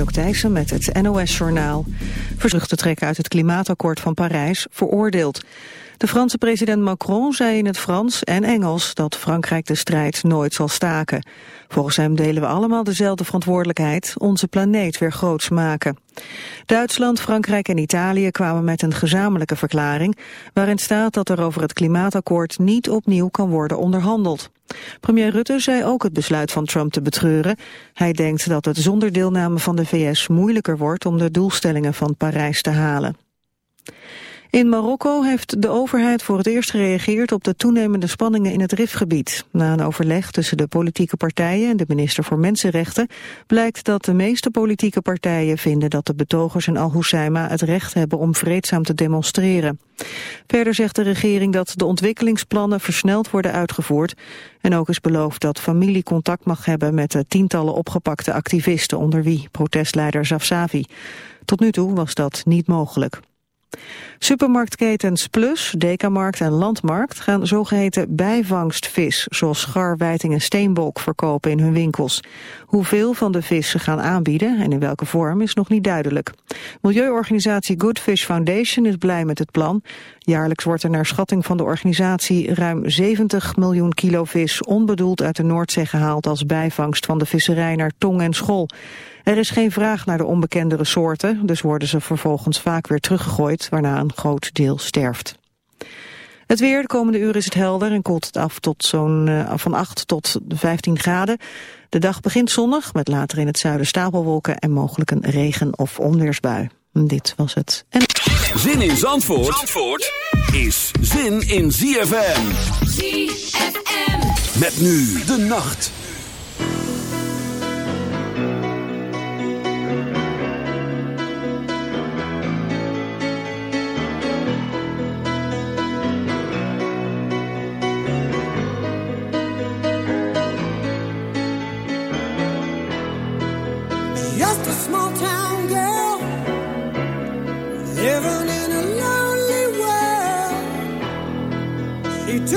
Anouk met het NOS-journaal. Verzucht te trekken uit het klimaatakkoord van Parijs veroordeeld. De Franse president Macron zei in het Frans en Engels dat Frankrijk de strijd nooit zal staken. Volgens hem delen we allemaal dezelfde verantwoordelijkheid, onze planeet weer groots maken. Duitsland, Frankrijk en Italië kwamen met een gezamenlijke verklaring waarin staat dat er over het klimaatakkoord niet opnieuw kan worden onderhandeld. Premier Rutte zei ook het besluit van Trump te betreuren. Hij denkt dat het zonder deelname van de VS moeilijker wordt om de doelstellingen van Parijs te halen. In Marokko heeft de overheid voor het eerst gereageerd op de toenemende spanningen in het Rifgebied. Na een overleg tussen de politieke partijen en de minister voor Mensenrechten blijkt dat de meeste politieke partijen vinden dat de betogers in Al-Hoceima het recht hebben om vreedzaam te demonstreren. Verder zegt de regering dat de ontwikkelingsplannen versneld worden uitgevoerd en ook is beloofd dat familie contact mag hebben met de tientallen opgepakte activisten onder wie protestleider Zafsavi. Tot nu toe was dat niet mogelijk. Supermarktketens Plus, Dekamarkt en Landmarkt gaan zogeheten bijvangstvis, zoals schar, wijting en steenbok, verkopen in hun winkels. Hoeveel van de vis ze gaan aanbieden en in welke vorm is nog niet duidelijk. Milieuorganisatie Good Fish Foundation is blij met het plan. Jaarlijks wordt er naar schatting van de organisatie ruim 70 miljoen kilo vis onbedoeld uit de Noordzee gehaald als bijvangst van de visserij naar tong en schol. Er is geen vraag naar de onbekendere soorten, dus worden ze vervolgens vaak weer teruggegooid, waarna een groot deel sterft. Het weer, de komende uur is het helder en koelt het af tot zo'n uh, van 8 tot 15 graden. De dag begint zonnig, met later in het zuiden stapelwolken en mogelijk een regen- of onweersbui. Dit was het. En... Zin in Zandvoort, Zandvoort is zin in ZFM. ZFM. Met nu de nacht.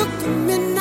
Took the midnight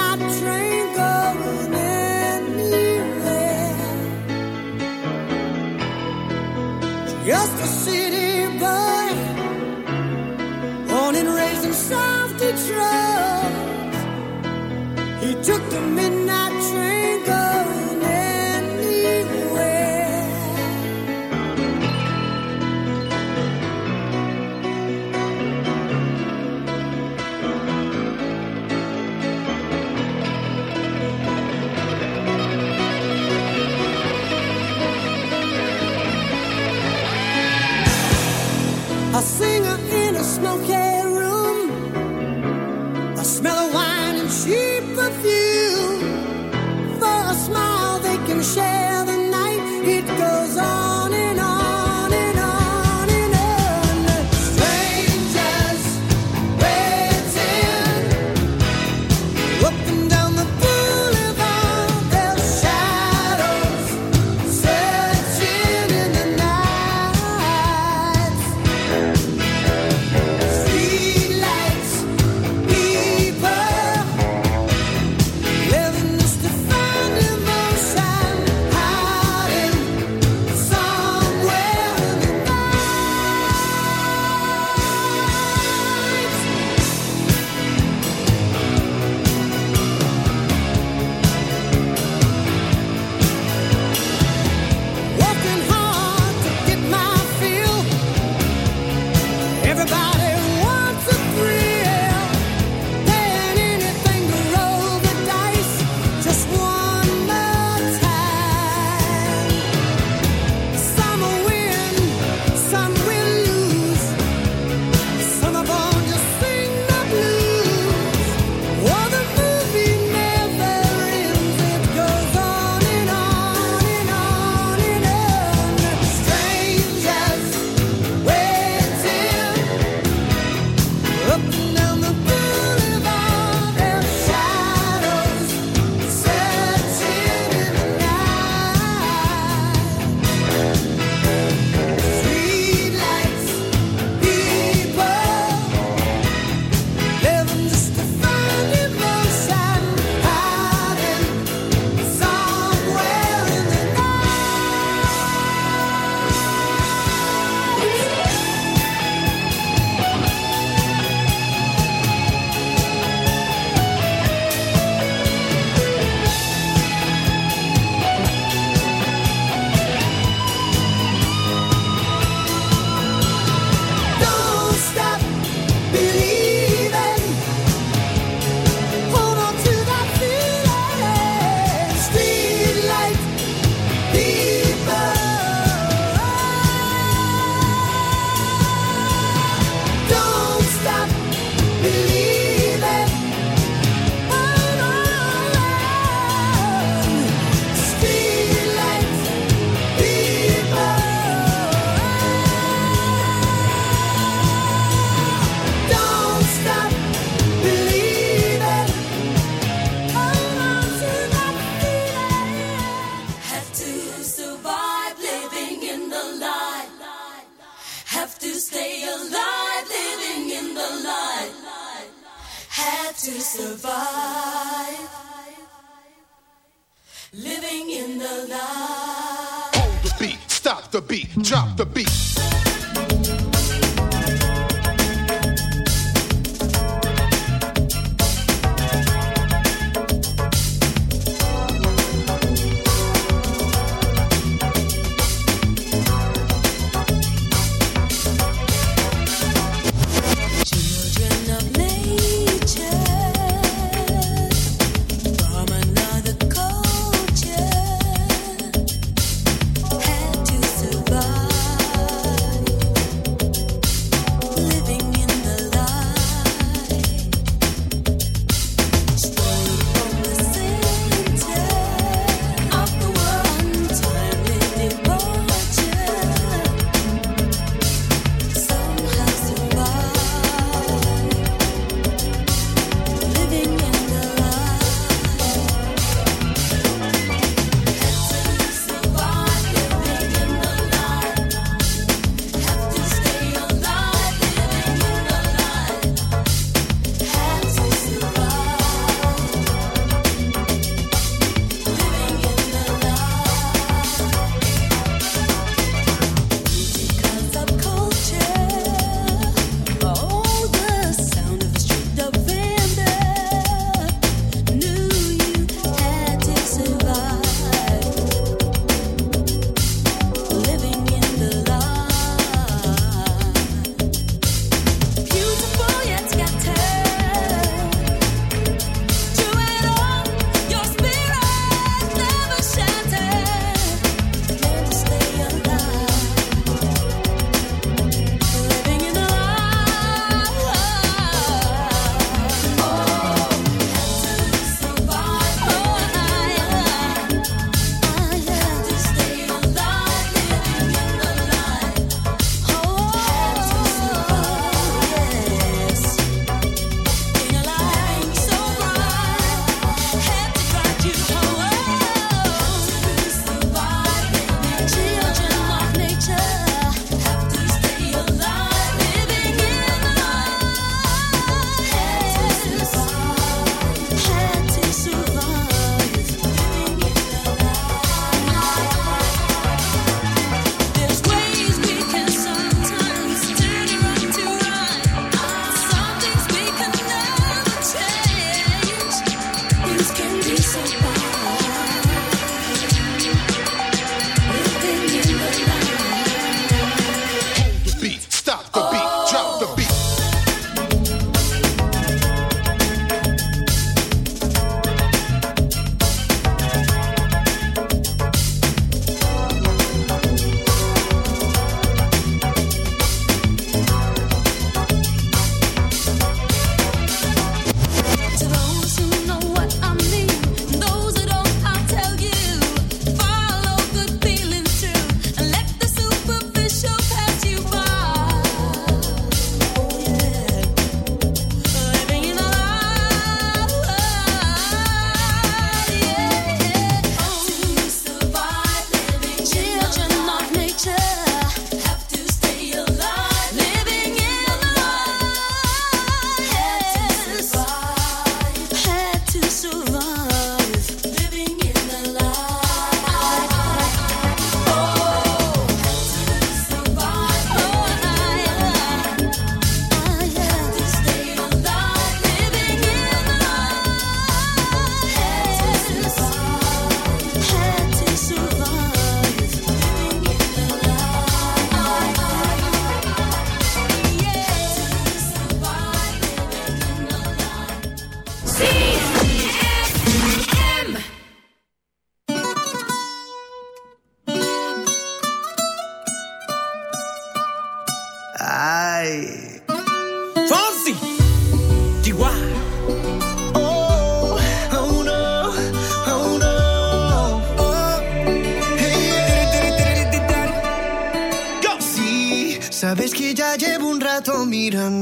Muéstrame el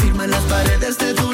Firma las paredes de tu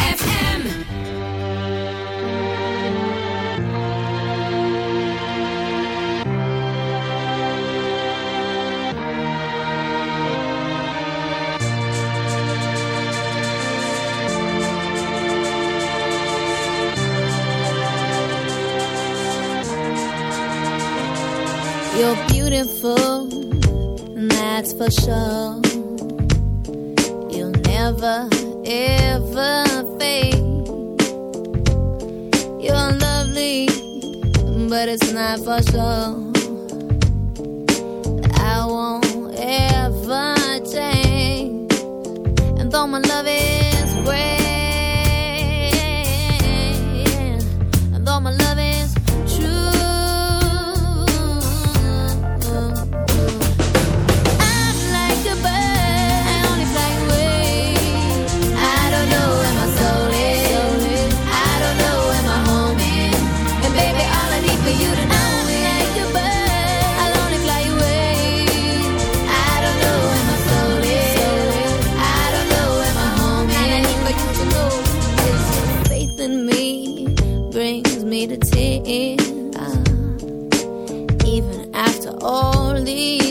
to tears, uh, even after all these.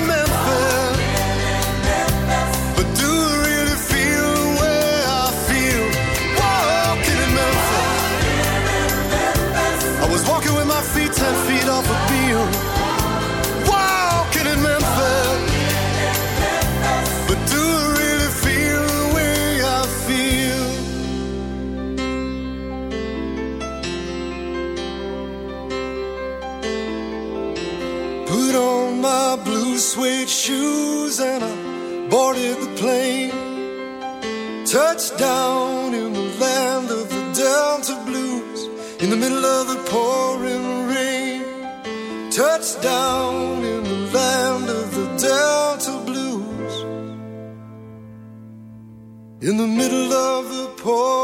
in the middle of the port.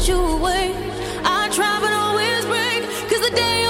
that you were. I try but always break Cause the day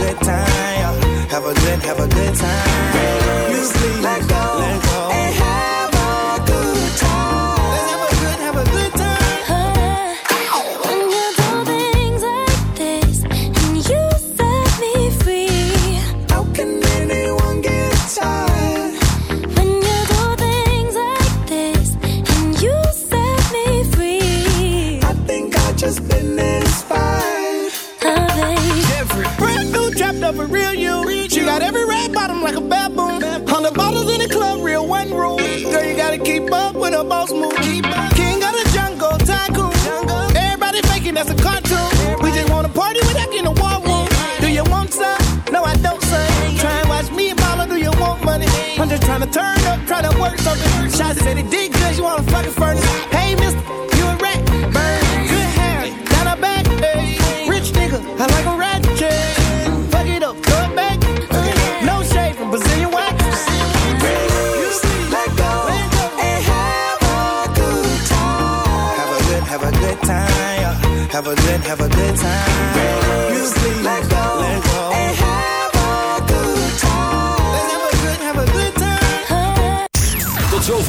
good, have a good time. Have a good, have a good time. Raise, let go, let go, try to work something. Shots said it did good, you wanna fucking furnace. Hey, mister,